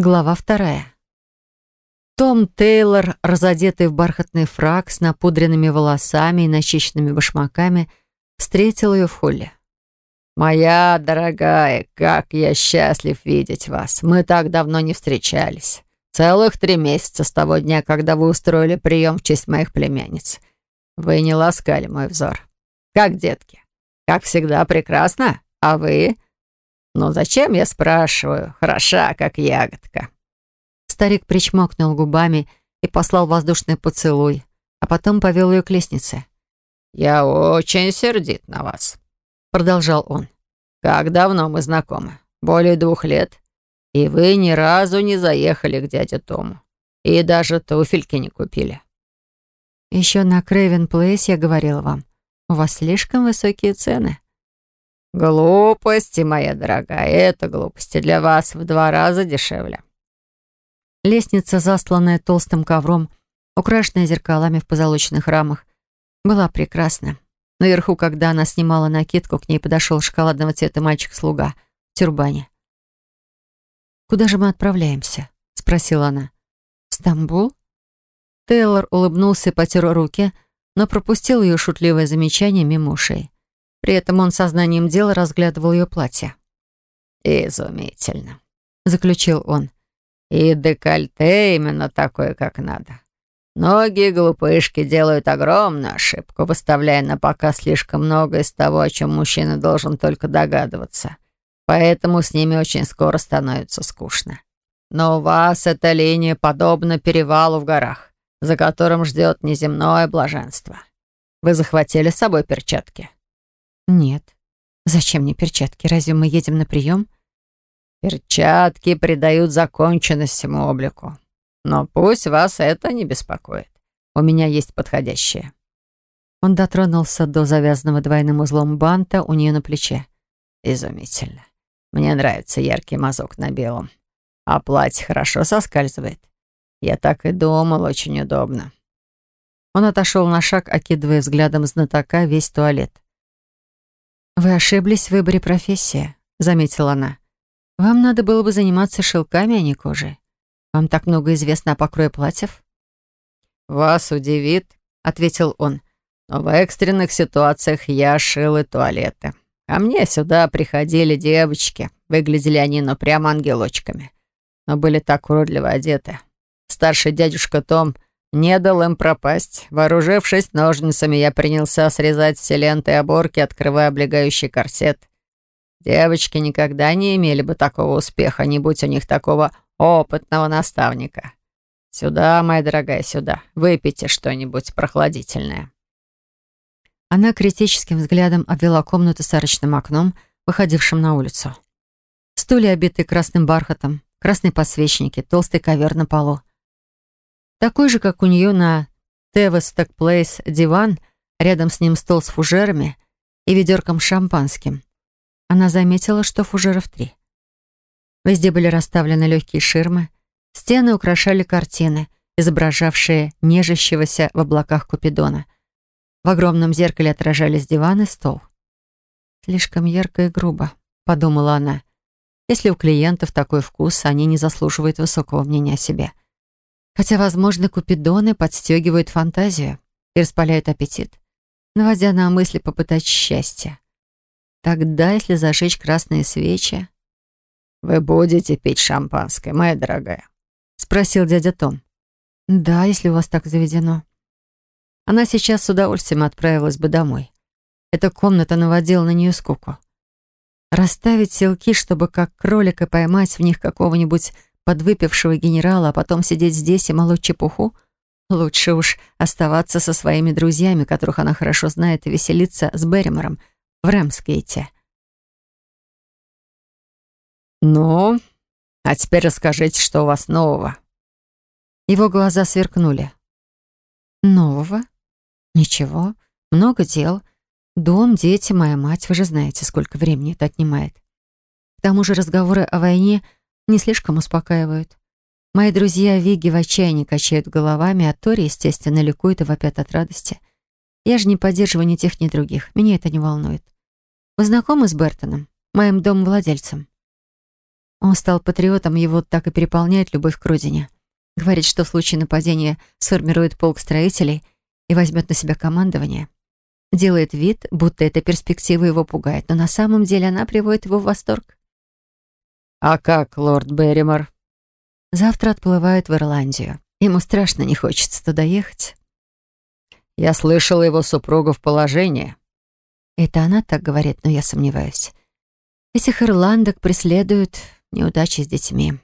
Глава вторая. Том Тейлор, разодетый в бархатный фраг с напудренными волосами и начищенными башмаками, встретил ее в холле. «Моя дорогая, как я счастлив видеть вас. Мы так давно не встречались. Целых три месяца с того дня, когда вы устроили прием в честь моих племянниц. Вы не ласкали мой взор. Как детки? Как всегда, прекрасно. А вы?» «Ну зачем, я спрашиваю? Хороша, как ягодка». Старик причмокнул губами и послал воздушный поцелуй, а потом повел ее к лестнице. «Я очень сердит на вас», — продолжал он. «Как давно мы знакомы? Более двух лет. И вы ни разу не заехали к дяде Тому. И даже туфельки не купили». «Еще на Крейвен Плейс я говорила вам, у вас слишком высокие цены». «Глупости, моя дорогая, это глупости для вас в два раза дешевле». Лестница, засланная толстым ковром, украшенная зеркалами в позолоченных рамах, была прекрасна. Наверху, когда она снимала накидку, к ней подошел шоколадного цвета мальчик-слуга в тюрбане. «Куда же мы отправляемся?» — спросила она. «В Стамбул?» Тейлор улыбнулся и потер руки, но пропустил ее шутливое замечание мимо ушей. При этом он сознанием дела разглядывал ее платье. «Изумительно», — заключил он. «И декольте именно такое, как надо. Многие глупышки делают огромную ошибку, выставляя на показ слишком много из того, о чем мужчина должен только догадываться. Поэтому с ними очень скоро становится скучно. Но у вас эта линия подобна перевалу в горах, за которым ждет неземное блаженство. Вы захватили с собой перчатки?» «Нет. Зачем мне перчатки? Разве мы едем на прием?» «Перчатки придают законченность всему облику. Но пусть вас это не беспокоит. У меня есть подходящее». Он дотронулся до завязанного двойным узлом банта у нее на плече. «Изумительно. Мне нравится яркий мазок на белом. А платье хорошо соскальзывает. Я так и думал, очень удобно». Он отошел на шаг, окидывая взглядом знатока весь туалет. «Вы ошиблись в выборе профессии», — заметила она. «Вам надо было бы заниматься шелками, а не кожей. Вам так много известно о покрое платьев». «Вас удивит», — ответил он. «Но в экстренных ситуациях я шил и туалеты. Ко мне сюда приходили девочки. Выглядели они, ну, прямо ангелочками. Но были так уродливо одеты. Старший дядюшка Том не дал им пропасть. Вооружившись ножницами, я принялся срезать все ленты и оборки, открывая облегающий корсет. Девочки никогда не имели бы такого успеха, не будь у них такого опытного наставника. Сюда, моя дорогая, сюда. Выпейте что-нибудь прохладительное. Она критическим взглядом обвела комнату с арочным окном, выходившим на улицу. Стулья, обитые красным бархатом, красные подсвечники, толстый ковер на полу. Такой же, как у нее на Тевесток Плейс диван, рядом с ним стол с фужерами и ведерком с шампанским. Она заметила, что фужеров три. Везде были расставлены легкие ширмы, стены украшали картины, изображавшие нежащегося в облаках Купидона. В огромном зеркале отражались диван и стол. «Слишком ярко и грубо», — подумала она. «Если у клиентов такой вкус, они не заслуживают высокого мнения о себе». Хотя, возможно, купидоны подстегивают фантазию и распаляют аппетит, наводя на мысли попытать счастье. Тогда, если зажечь красные свечи... «Вы будете пить шампанское, моя дорогая?» — спросил дядя Том. «Да, если у вас так заведено». Она сейчас с удовольствием отправилась бы домой. Эта комната наводила на нее скуку. Расставить селки, чтобы как кролика поймать в них какого-нибудь подвыпившего генерала, а потом сидеть здесь и молоть чепуху? Лучше уж оставаться со своими друзьями, которых она хорошо знает, и веселиться с Берримором в Рэмсгейте. «Ну, а теперь расскажите, что у вас нового?» Его глаза сверкнули. «Нового? Ничего. Много дел. Дом, дети, моя мать. Вы же знаете, сколько времени это отнимает. К тому же разговоры о войне — не слишком успокаивают. Мои друзья Виги в отчаянии качают головами, а Тори, естественно, ликует и вопят от радости. Я же не поддерживаю ни тех, ни других. Меня это не волнует. Вы знакомы с Бертоном, моим домовладельцем? Он стал патриотом, его так и переполняет любовь к родине. Говорит, что в случае нападения сформирует полк строителей и возьмет на себя командование. Делает вид, будто эта перспектива его пугает, но на самом деле она приводит его в восторг. «А как, лорд Берримор?» Завтра отплывает в Ирландию. Ему страшно не хочется туда ехать. «Я слышала его супругу в положении». Это она так говорит, но я сомневаюсь. Этих ирландок преследуют неудачи с детьми.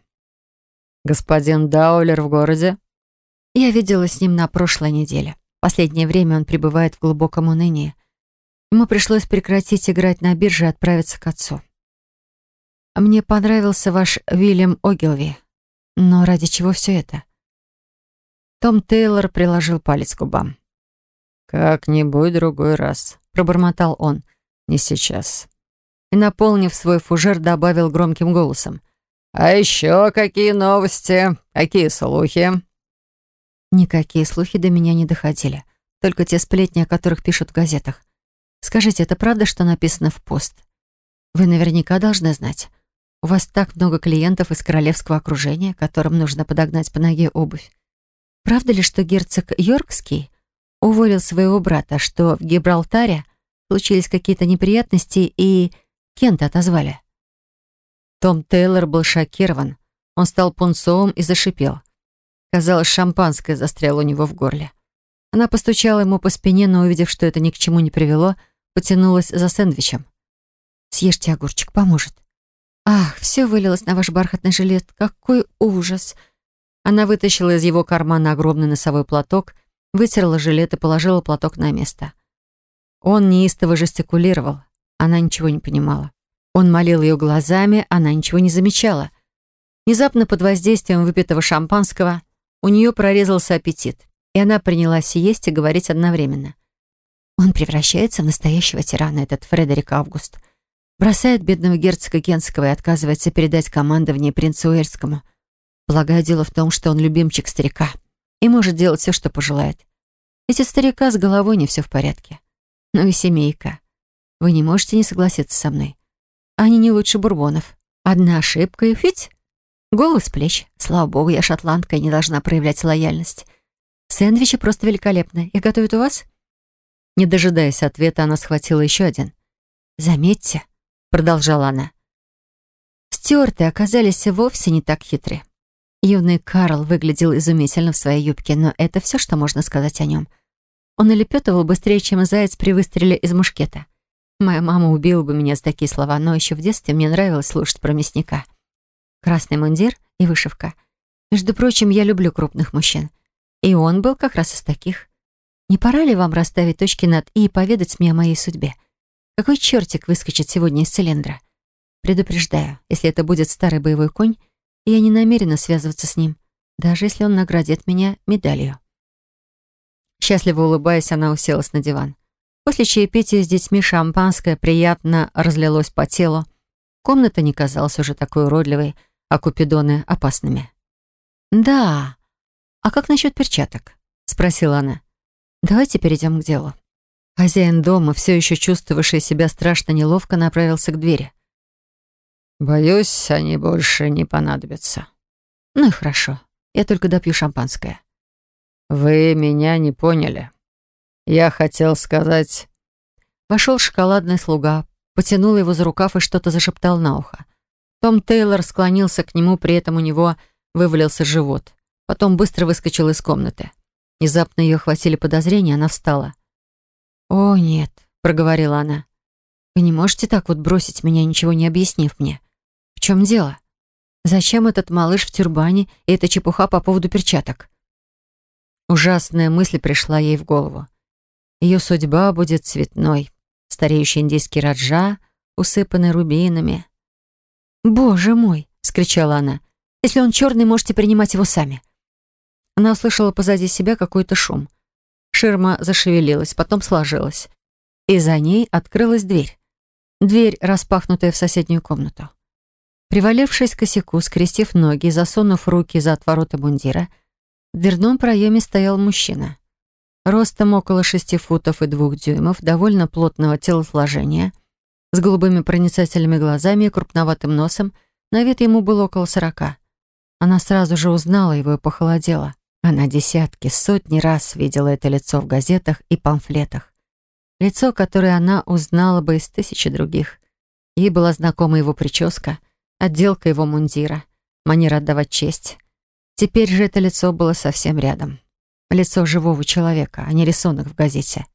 «Господин Даулер в городе?» Я видела с ним на прошлой неделе. Последнее время он пребывает в глубоком унынии. Ему пришлось прекратить играть на бирже и отправиться к отцу. Мне понравился ваш Уильям Огилви. Но ради чего все это? Том Тейлор приложил палец к губам. «Как-нибудь другой раз», — пробормотал он. «Не сейчас». И, наполнив свой фужер, добавил громким голосом. «А еще какие новости? Какие слухи?» Никакие слухи до меня не доходили. Только те сплетни, о которых пишут в газетах. Скажите, это правда, что написано в пост? Вы наверняка должны знать. У вас так много клиентов из королевского окружения, которым нужно подогнать по ноге обувь. Правда ли, что герцог Йоркский уволил своего брата, что в Гибралтаре случились какие-то неприятности и Кента отозвали? Том Тейлор был шокирован. Он стал пунцовым и зашипел. Казалось, шампанское застряло у него в горле. Она постучала ему по спине, но, увидев, что это ни к чему не привело, потянулась за сэндвичем. «Съешьте огурчик, поможет». «Ах, все вылилось на ваш бархатный жилет. Какой ужас!» Она вытащила из его кармана огромный носовой платок, вытерла жилет и положила платок на место. Он неистово жестикулировал. Она ничего не понимала. Он молил ее глазами, она ничего не замечала. Внезапно под воздействием выпитого шампанского у нее прорезался аппетит, и она принялась есть и говорить одновременно. Он превращается в настоящего тирана, этот Фредерик Август — Бросает бедного герцога Генского и отказывается передать командование принцу Уэльскому. Полагаю, дело в том, что он любимчик старика и может делать все, что пожелает. Эти старика с головой не все в порядке. Ну и семейка. Вы не можете не согласиться со мной. Они не лучше бурбонов. Одна ошибка и фить. Голову с плеч. Слава богу, я шотландка и не должна проявлять лояльность. Сэндвичи просто великолепны. Их готовят у вас? Не дожидаясь ответа, она схватила еще один. Заметьте, продолжала она. Стюарты оказались вовсе не так хитры. Юный Карл выглядел изумительно в своей юбке, но это все, что можно сказать о нем. Он улепетывал быстрее, чем заяц при выстреле из мушкета. Моя мама убила бы меня за такие слова, но еще в детстве мне нравилось слушать про мясника. Красный мундир и вышивка. Между прочим, я люблю крупных мужчин. И он был как раз из таких. Не пора ли вам расставить точки над «и» и поведать мне о моей судьбе? Какой чертик выскочит сегодня из цилиндра? Предупреждаю, если это будет старый боевой конь, я не намерена связываться с ним, даже если он наградит меня медалью. Счастливо улыбаясь, она уселась на диван. После чаепития с детьми шампанское приятно разлилось по телу. Комната не казалась уже такой уродливой, а купидоны — опасными. «Да, а как насчет перчаток?» — спросила она. «Давайте перейдем к делу». Хозяин дома, все еще чувствовавший себя страшно неловко, направился к двери. «Боюсь, они больше не понадобятся». «Ну и хорошо. Я только допью шампанское». «Вы меня не поняли. Я хотел сказать...» Вошел шоколадный слуга, потянул его за рукав и что-то зашептал на ухо. Том Тейлор склонился к нему, при этом у него вывалился живот. Потом быстро выскочил из комнаты. Внезапно ее охватили подозрения, она встала. «О, нет», — проговорила она. «Вы не можете так вот бросить меня, ничего не объяснив мне. В чем дело? Зачем этот малыш в тюрбане и эта чепуха по поводу перчаток?» Ужасная мысль пришла ей в голову. Ее судьба будет цветной. Стареющий индийский раджа, усыпанный рубинами. «Боже мой!» — скричала она. «Если он черный, можете принимать его сами». Она услышала позади себя какой-то шум. Ширма зашевелилась, потом сложилась. И за ней открылась дверь. Дверь, распахнутая в соседнюю комнату. Привалившись к косяку, скрестив ноги, засунув руки за отвороты мундира, в дверном проеме стоял мужчина. Ростом около шести футов и двух дюймов, довольно плотного телосложения, с голубыми проницательными глазами и крупноватым носом, На вид ему было около сорока. Она сразу же узнала его и похолодела. Она десятки, сотни раз видела это лицо в газетах и памфлетах. Лицо, которое она узнала бы из тысячи других. Ей была знакома его прическа, отделка его мундира, манера отдавать честь. Теперь же это лицо было совсем рядом. Лицо живого человека, а не рисунок в газете.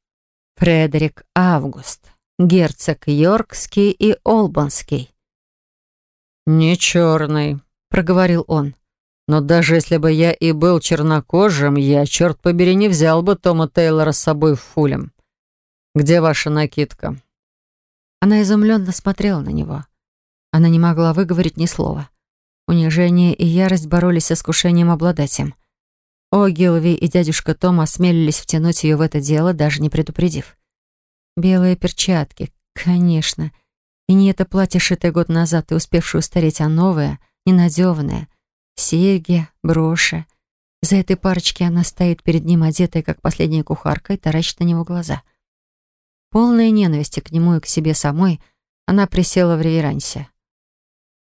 Фредерик Август, герцог Йоркский и Олбанский. «Не черный», — проговорил он. «Но даже если бы я и был чернокожим, я, черт побери, не взял бы Тома Тейлора с собой в фулем. Где ваша накидка?» Она изумленно смотрела на него. Она не могла выговорить ни слова. Унижение и ярость боролись с искушением обладать им. Огилви и дядюшка Том осмелились втянуть ее в это дело, даже не предупредив. Белые перчатки, конечно. И не это платье, шитое год назад и успевшее устареть, а новое, ненадеванное. Серьги, броши. За этой парочки она стоит перед ним, одетая, как последняя кухарка, и таращит на него глаза. Полная ненависти к нему и к себе самой, она присела в реверансе.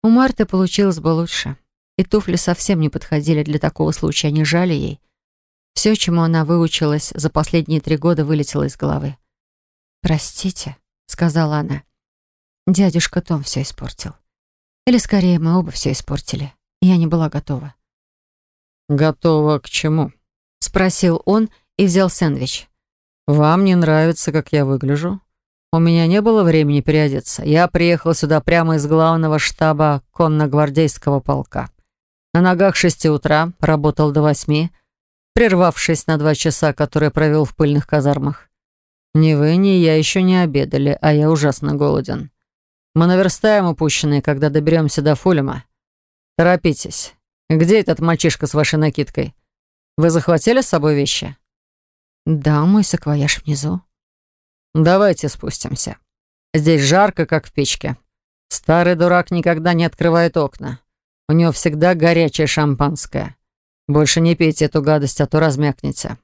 У Марты получилось бы лучше и туфли совсем не подходили для такого случая, они жали ей. Все, чему она выучилась за последние три года, вылетело из головы. «Простите», — сказала она. «Дядюшка Том все испортил. Или, скорее, мы оба все испортили. Я не была готова». «Готова к чему?» — спросил он и взял сэндвич. «Вам не нравится, как я выгляжу? У меня не было времени переодеться. Я приехал сюда прямо из главного штаба конногвардейского полка. На ногах шести утра, работал до восьми, прервавшись на два часа, которые провел в пыльных казармах. Ни вы, ни я еще не обедали, а я ужасно голоден. Мы наверстаем упущенные, когда доберемся до Фулема. Торопитесь. Где этот мальчишка с вашей накидкой? Вы захватили с собой вещи? Да, мой саквояж внизу. Давайте спустимся. Здесь жарко, как в печке. Старый дурак никогда не открывает окна. У него всегда горячее шампанское. Больше не пейте эту гадость, а то размякнете».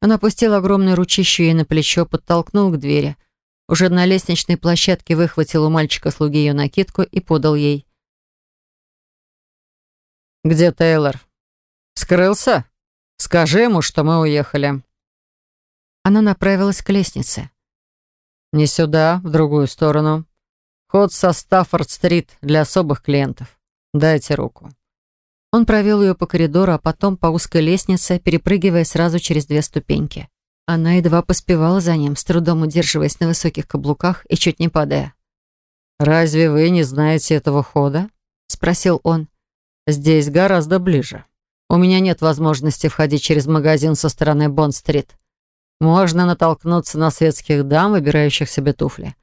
Он опустил огромное ручище ей на плечо, подтолкнул к двери. Уже на лестничной площадке выхватил у мальчика-слуги ее накидку и подал ей. «Где Тейлор? Скрылся? Скажи ему, что мы уехали». Она направилась к лестнице. «Не сюда, в другую сторону. Ход со Стаффорд-стрит для особых клиентов. «Дайте руку». Он провел ее по коридору, а потом по узкой лестнице, перепрыгивая сразу через две ступеньки. Она едва поспевала за ним, с трудом удерживаясь на высоких каблуках и чуть не падая. «Разве вы не знаете этого хода?» — спросил он. «Здесь гораздо ближе. У меня нет возможности входить через магазин со стороны Бонд-стрит. Можно натолкнуться на светских дам, выбирающих себе туфли.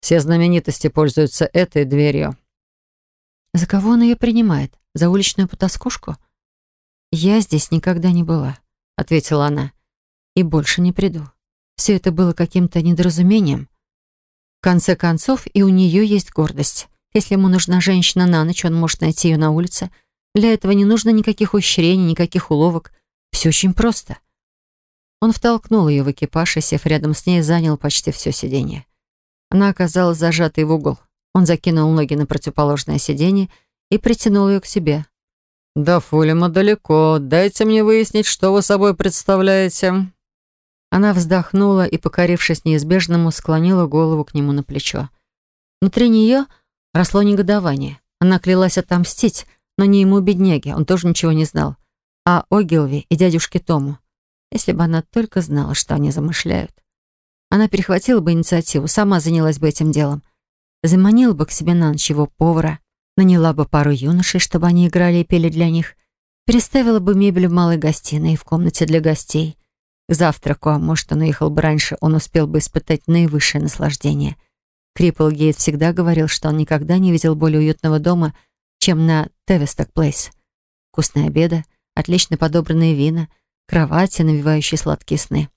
Все знаменитости пользуются этой дверью. За кого он ее принимает? За уличную потаскушку? «Я здесь никогда не была», — ответила она. «И больше не приду. Все это было каким-то недоразумением. В конце концов, и у нее есть гордость. Если ему нужна женщина на ночь, он может найти ее на улице. Для этого не нужно никаких ухищрений, никаких уловок. Все очень просто». Он втолкнул ее в экипаж и, сев рядом с ней, занял почти все сиденье. Она оказалась зажатой в угол. Он закинул ноги на противоположное сиденье и притянул ее к себе. «До Фулема далеко. Дайте мне выяснить, что вы собой представляете». Она вздохнула и, покорившись неизбежному, склонила голову к нему на плечо. Внутри нее росло негодование. Она клялась отомстить, но не ему, бедняге, он тоже ничего не знал, а Огилви и дядюшке Тому. Если бы она только знала, что они замышляют. Она перехватила бы инициативу, сама занялась бы этим делом заманила бы к себе на ночь его повара, наняла бы пару юношей, чтобы они играли и пели для них, переставила бы мебель в малой гостиной и в комнате для гостей. К завтраку, а может, он уехал бы раньше, он успел бы испытать наивысшее наслаждение. Криплгейт всегда говорил, что он никогда не видел более уютного дома, чем на Тевисток Плейс. Вкусные обеды, отлично подобранные вина, кровати, навевающие сладкие сны.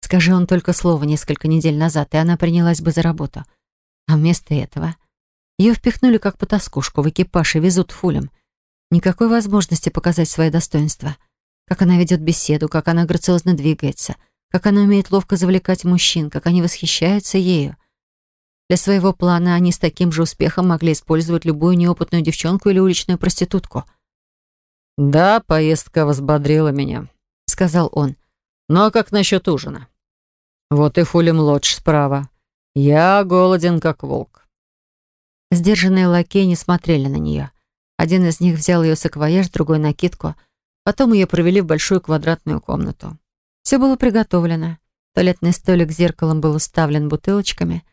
Скажи он только слово несколько недель назад, и она принялась бы за работу — а вместо этого ее впихнули как потаскушку в экипаж и везут фулем. Никакой возможности показать свои достоинства. Как она ведет беседу, как она грациозно двигается, как она умеет ловко завлекать мужчин, как они восхищаются ею. Для своего плана они с таким же успехом могли использовать любую неопытную девчонку или уличную проститутку. «Да, поездка взбодрила меня», — сказал он. «Ну а как насчет ужина?» «Вот и Фули-младший справа. Я голоден, как волк». Сдержанные лакеи не смотрели на нее. Один из них взял ее саквояж, другой — накидку. Потом ее провели в большую квадратную комнату. Все было приготовлено. Туалетный столик с зеркалом был уставлен бутылочками.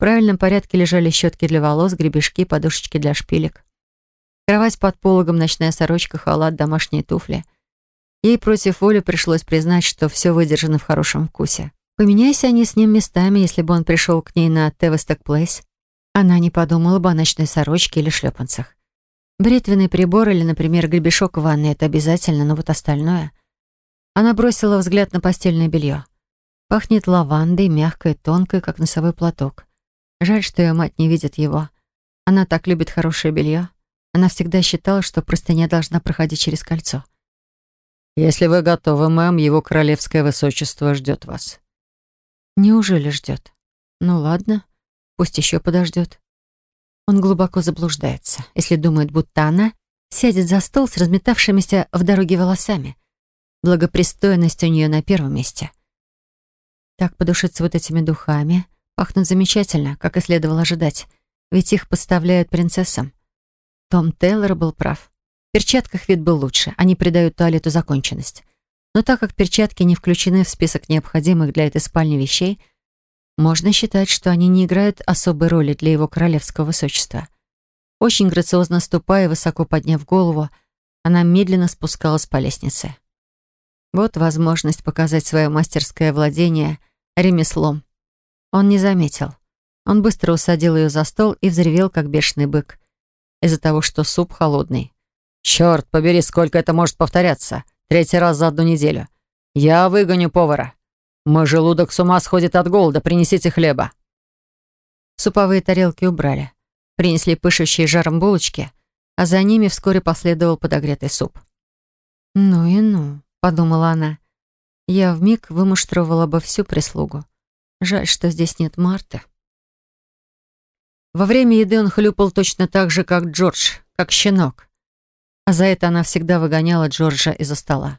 В правильном порядке лежали щетки для волос, гребешки, подушечки для шпилек. Кровать под пологом, ночная сорочка, халат, домашние туфли. Ей против воли пришлось признать, что все выдержано в хорошем вкусе. Поменяйся они с ним местами, если бы он пришел к ней на Тевесток Плейс. Она не подумала бы о ночной сорочке или шлепанцах. Бритвенный прибор или, например, гребешок в ванной — это обязательно, но вот остальное... Она бросила взгляд на постельное белье. Пахнет лавандой, мягкой, тонкой, как носовой платок. Жаль, что ее мать не видит его. Она так любит хорошее белье. Она всегда считала, что простыня должна проходить через кольцо. «Если вы готовы, мэм, его королевское высочество ждет вас». Неужели ждет? Ну ладно, пусть еще подождет. Он глубоко заблуждается, если думает, будто она сядет за стол с разметавшимися в дороге волосами. Благопристойность у нее на первом месте. Так подушиться вот этими духами пахнут замечательно, как и следовало ожидать, ведь их поставляют принцессам. Том Тейлор был прав. В перчатках вид был лучше, они придают туалету законченность. Но так как перчатки не включены в список необходимых для этой спальни вещей, можно считать, что они не играют особой роли для его королевского высочества. Очень грациозно ступая высоко подняв голову, она медленно спускалась по лестнице. Вот возможность показать свое мастерское владение ремеслом. Он не заметил. Он быстро усадил ее за стол и взревел, как бешеный бык, из-за того, что суп холодный. «Черт побери, сколько это может повторяться! Третий раз за одну неделю. Я выгоню повара. Мой желудок с ума сходит от голода. Принесите хлеба». Суповые тарелки убрали. Принесли пышущие жаром булочки, а за ними вскоре последовал подогретый суп. «Ну и ну», — подумала она. «Я вмиг вымуштровала бы всю прислугу. Жаль, что здесь нет Марты». Во время еды он хлюпал точно так же, как Джордж, как щенок а за это она всегда выгоняла Джорджа из-за стола.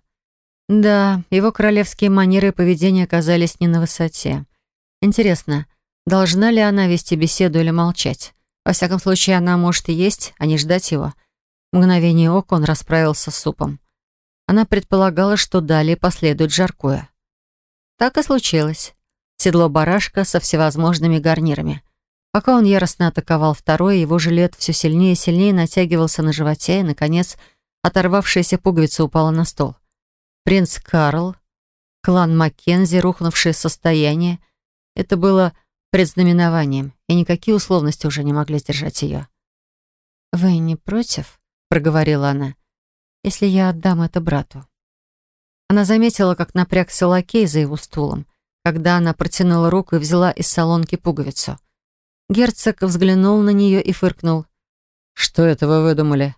Да, его королевские манеры и поведение оказались не на высоте. Интересно, должна ли она вести беседу или молчать? Во всяком случае, она может и есть, а не ждать его. В мгновение ока он расправился с супом. Она предполагала, что далее последует жаркое. Так и случилось. Седло барашка со всевозможными гарнирами. Пока он яростно атаковал второй, его жилет все сильнее и сильнее натягивался на животе, и, наконец, оторвавшаяся пуговица упала на стол. Принц Карл, клан Маккензи, рухнувшее состояние — это было предзнаменованием, и никакие условности уже не могли сдержать ее. «Вы не против?» — проговорила она. «Если я отдам это брату?» Она заметила, как напрягся лакей за его стулом, когда она протянула руку и взяла из салонки пуговицу — Герцог взглянул на нее и фыркнул. «Что это вы выдумали?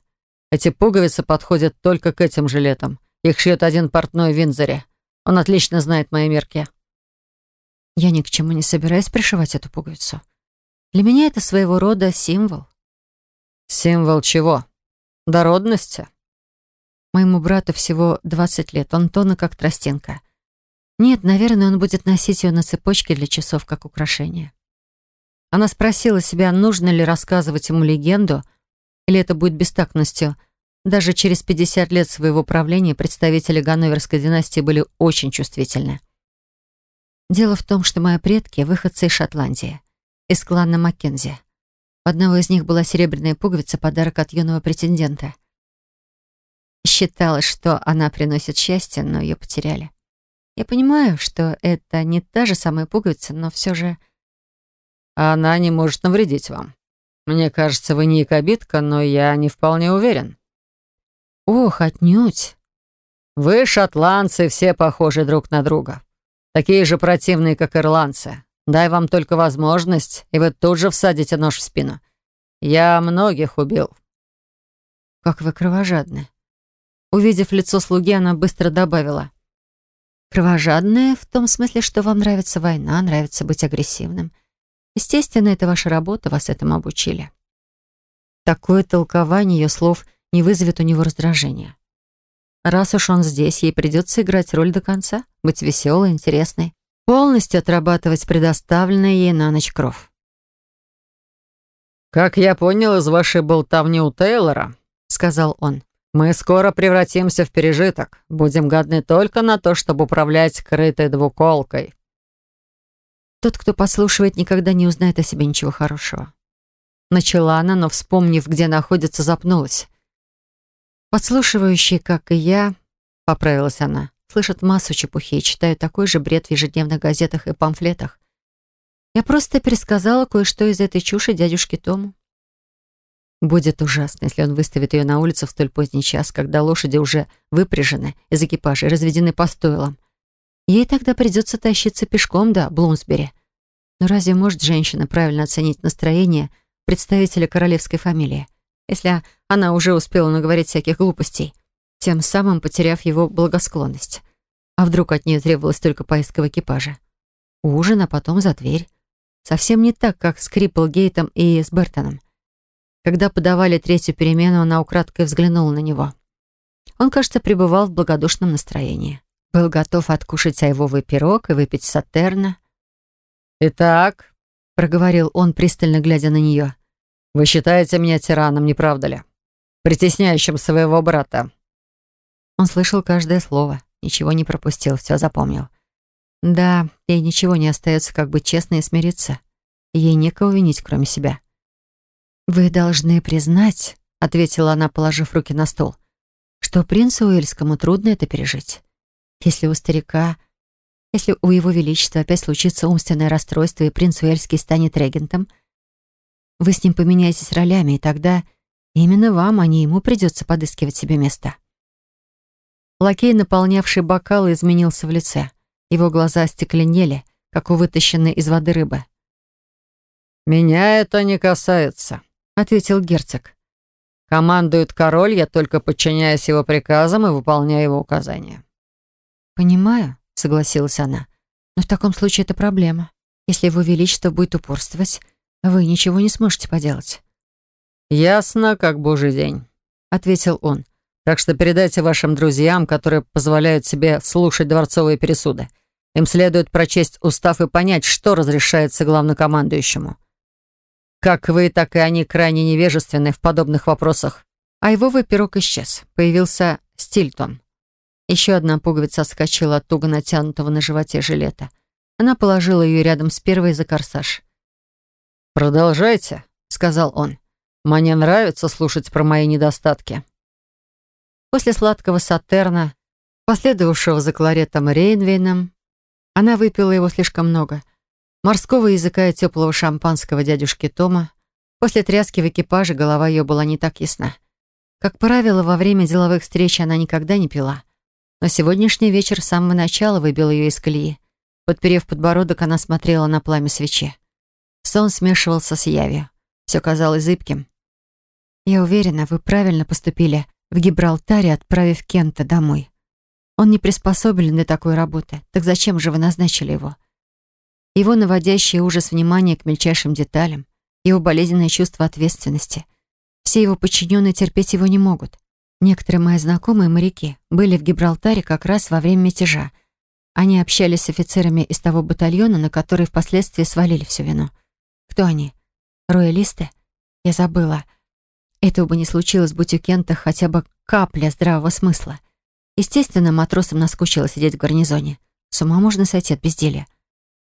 Эти пуговицы подходят только к этим жилетам. Их шьет один портной в Винзоре. Он отлично знает мои мерки». Я ни к чему не собираюсь пришивать эту пуговицу. Для меня это своего рода символ. Символ чего? Дородности? Моему брату всего 20 лет, он тонок как тростинка. Нет, наверное, он будет носить ее на цепочке для часов как украшение. Она спросила себя, нужно ли рассказывать ему легенду, или это будет бестактностью. Даже через 50 лет своего правления представители Ганноверской династии были очень чувствительны. Дело в том, что мои предки — выходцы из Шотландии, из клана Маккензи. У одного из них была серебряная пуговица, подарок от юного претендента. Считалось, что она приносит счастье, но ее потеряли. Я понимаю, что это не та же самая пуговица, но все же она не может навредить вам. Мне кажется, вы не якобитка, но я не вполне уверен». «Ох, отнюдь!» «Вы, шотландцы, все похожи друг на друга. Такие же противные, как ирландцы. Дай вам только возможность, и вы тут же всадите нож в спину. Я многих убил». «Как вы кровожадны!» Увидев лицо слуги, она быстро добавила. «Кровожадные в том смысле, что вам нравится война, нравится быть агрессивным. Естественно, это ваша работа, вас этому обучили. Такое толкование ее слов не вызовет у него раздражения. Раз уж он здесь, ей придется играть роль до конца, быть веселой, интересной, полностью отрабатывать предоставленный ей на ночь кров. «Как я понял из вашей болтовни у Тейлора», — сказал он, «мы скоро превратимся в пережиток. Будем годны только на то, чтобы управлять крытой двуколкой». Тот, кто послушивает, никогда не узнает о себе ничего хорошего. Начала она, но, вспомнив, где находится, запнулась. Подслушивающие, как и я, поправилась она, слышат массу чепухи и читают такой же бред в ежедневных газетах и памфлетах. Я просто пересказала кое-что из этой чуши дядюшке Тому. Будет ужасно, если он выставит ее на улицу в столь поздний час, когда лошади уже выпряжены из экипажа и разведены по стойлам. Ей тогда придется тащиться пешком до Блумсбери. Но разве может женщина правильно оценить настроение представителя королевской фамилии, если она уже успела наговорить всяких глупостей, тем самым потеряв его благосклонность? А вдруг от нее требовалась только поездка в экипаже? Ужин, а потом за дверь. Совсем не так, как с Крипплгейтом и с Бертоном. Когда подавали третью перемену, она украдкой взглянула на него. Он, кажется, пребывал в благодушном настроении. Был готов откушать айвовый пирог и выпить сатерна. «Итак», — проговорил он, пристально глядя на нее, «вы считаете меня тираном, не правда ли? Притесняющим своего брата». Он слышал каждое слово, ничего не пропустил, все запомнил. Да, ей ничего не остается, как быть честной и смириться. Ей некого винить, кроме себя. «Вы должны признать», — ответила она, положив руки на стол, «что принцу Уэльскому трудно это пережить. Если у старика, если у его величества опять случится умственное расстройство и принц Уэльский станет регентом, вы с ним поменяетесь ролями, и тогда именно вам, а не ему придется подыскивать себе место. Лакей, наполнявший бокалы, изменился в лице. Его глаза остекленели, как у вытащенной из воды рыбы. «Меня это не касается», — ответил герцог. «Командует король, я только подчиняюсь его приказам и выполняю его указания». «Понимаю», — согласилась она. «Но в таком случае это проблема. Если его величество будет упорствовать, вы ничего не сможете поделать». «Ясно, как божий день», — ответил он. «Так что передайте вашим друзьям, которые позволяют себе слушать дворцовые пересуды. Им следует прочесть устав и понять, что разрешается главнокомандующему. Как вы, так и они крайне невежественны в подобных вопросах». А его выпирок исчез. Появился Стильтон. Еще одна пуговица скачала от туго натянутого на животе жилета. Она положила ее рядом с первой за корсаж. «Продолжайте», — сказал он. «Мне нравится слушать про мои недостатки». После сладкого сатерна, последовавшего за кларетом Рейнвейном, она выпила его слишком много. Морского языка и теплого шампанского дядюшки Тома. После тряски в экипаже голова ее была не так ясна. Как правило, во время деловых встреч она никогда не пила. Но сегодняшний вечер с самого начала выбил ее из колеи. Подперев подбородок, она смотрела на пламя свечи. Сон смешивался с явью. Все казалось зыбким. «Я уверена, вы правильно поступили в Гибралтаре, отправив Кента домой. Он не приспособлен для такой работы. Так зачем же вы назначили его?» Его наводящий ужас внимания к мельчайшим деталям, его болезненное чувство ответственности. Все его подчиненные терпеть его не могут. Некоторые мои знакомые моряки были в Гибралтаре как раз во время мятежа. Они общались с офицерами из того батальона, на который впоследствии свалили всю вину. Кто они? Роялисты? Я забыла. Этого бы не случилось, будь у Кента хотя бы капля здравого смысла. Естественно, матросам наскучило сидеть в гарнизоне. С ума можно сойти от безделия.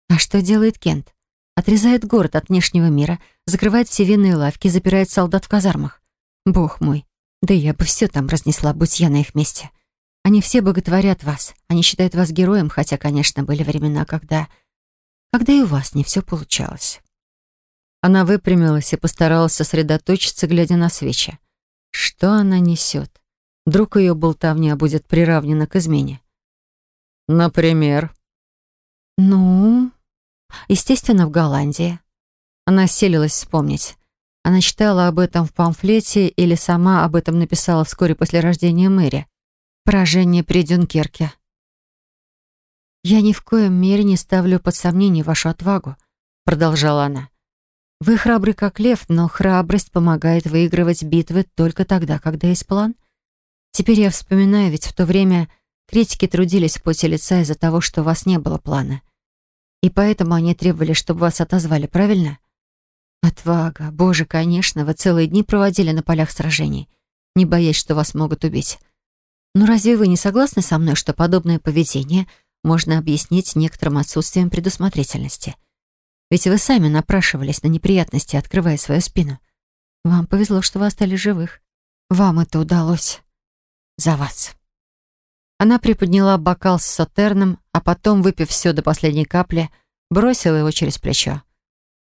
А что делает Кент? Отрезает город от внешнего мира, закрывает все винные лавки, запирает солдат в казармах. Бог мой, да я бы все там разнесла, будь я на их месте. Они все боготворят вас. Они считают вас героем, хотя, конечно, были времена, когда... Когда и у вас не все получалось. Она выпрямилась и постаралась сосредоточиться, глядя на свечи. Что она несет? Вдруг ее болтовня будет приравнена к измене. Например? Ну, естественно, в Голландии. Она селилась вспомнить. Она читала об этом в памфлете или сама об этом написала вскоре после рождения Мэри. Поражение при Дюнкерке. «Я ни в коем мере не ставлю под сомнение вашу отвагу», — продолжала она. Вы храбры как лев, но храбрость помогает выигрывать битвы только тогда, когда есть план. Теперь я вспоминаю, ведь в то время критики трудились в поте лица из-за того, что у вас не было плана. И поэтому они требовали, чтобы вас отозвали, правильно? Отвага. Боже, конечно, вы целые дни проводили на полях сражений, не боясь, что вас могут убить. Но разве вы не согласны со мной, что подобное поведение можно объяснить некоторым отсутствием предусмотрительности? Ведь вы сами напрашивались на неприятности, открывая свою спину. Вам повезло, что вы остались живых. Вам это удалось. За вас. Она приподняла бокал с сатерном, а потом, выпив все до последней капли, бросила его через плечо.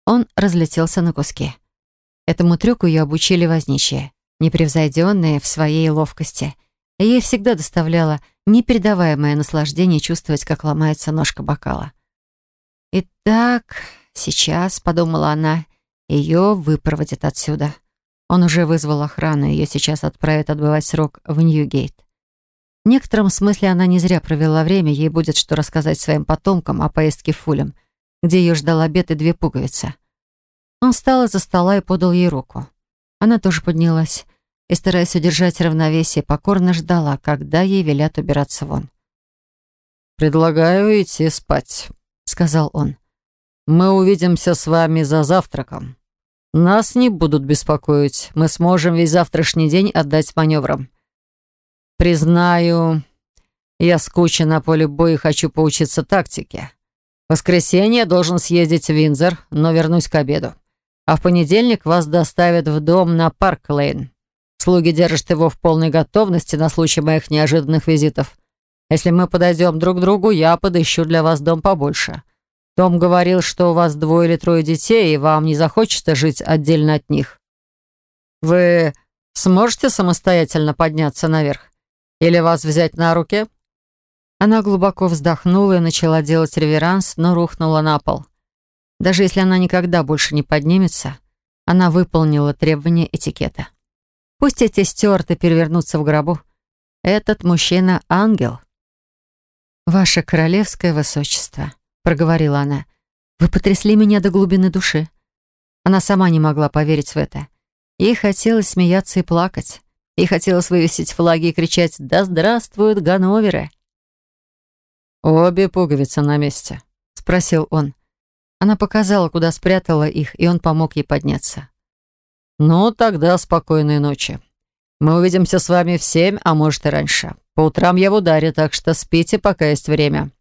Он разлетелся на куски. Этому трюку ее обучили возничие, непревзойденные в своей ловкости. И ей всегда доставляло непередаваемое наслаждение чувствовать, как ломается ножка бокала. «Итак, сейчас», — подумала она, — «ее выпроводят отсюда». Он уже вызвал охрану, ее сейчас отправят отбывать срок в Ньюгейт. В некотором смысле она не зря провела время, ей будет что рассказать своим потомкам о поездке в Фулем где ее ждал обед и две пуговицы. Он встал из-за стола и подал ей руку. Она тоже поднялась и, стараясь удержать равновесие, покорно ждала, когда ей велят убираться вон. «Предлагаю идти спать», — сказал он. «Мы увидимся с вами за завтраком. Нас не будут беспокоить. Мы сможем весь завтрашний день отдать маневрам. Признаю, я скучен на поле боя и хочу поучиться тактике воскресенье должен съездить в Виндзор, но вернусь к обеду. А в понедельник вас доставят в дом на Парк-Лейн. Слуги держат его в полной готовности на случай моих неожиданных визитов. Если мы подойдем друг к другу, я подыщу для вас дом побольше. Том говорил, что у вас двое или трое детей, и вам не захочется жить отдельно от них. Вы сможете самостоятельно подняться наверх? Или вас взять на руки?» Она глубоко вздохнула и начала делать реверанс, но рухнула на пол. Даже если она никогда больше не поднимется, она выполнила требования этикета. Пусть эти стерты перевернутся в гробу. Этот мужчина — ангел. «Ваше королевское высочество», — проговорила она, — «вы потрясли меня до глубины души». Она сама не могла поверить в это. Ей хотелось смеяться и плакать. Ей хотелось вывесить флаги и кричать «Да здравствуют Ганноверы!» «Обе пуговицы на месте?» — спросил он. Она показала, куда спрятала их, и он помог ей подняться. «Ну, тогда спокойной ночи. Мы увидимся с вами в семь, а может и раньше. По утрам я в ударе, так что спите, пока есть время».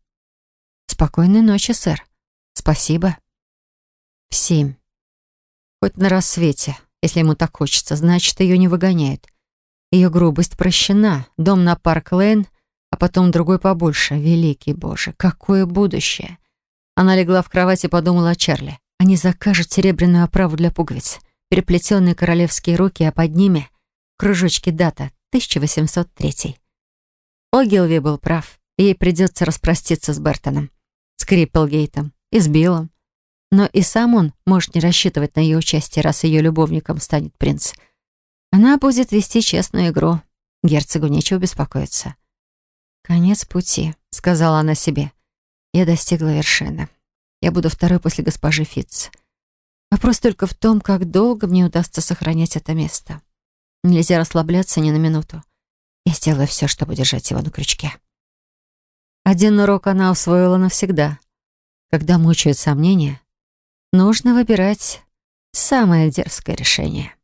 «Спокойной ночи, сэр. Спасибо». «В семь. Хоть на рассвете, если ему так хочется, значит, ее не выгоняют. Ее грубость прощена. Дом на Парк-Лейн — а потом другой побольше. Великий Боже, какое будущее! Она легла в кровать и подумала о Чарли. Они закажут серебряную оправу для пуговиц, переплетенные королевские руки, а под ними кружочки дата 1803. Огилви был прав. Ей придется распроститься с Бертоном, с Крипплгейтом и с Биллом. Но и сам он может не рассчитывать на ее участие, раз ее любовником станет принц. Она будет вести честную игру. Герцогу нечего беспокоиться. «Конец пути», — сказала она себе. «Я достигла вершины. Я буду второй после госпожи Фитц. Вопрос только в том, как долго мне удастся сохранять это место. Нельзя расслабляться ни на минуту. Я сделаю все, чтобы держать его на крючке». Один урок она усвоила навсегда. Когда мучают сомнения, нужно выбирать самое дерзкое решение.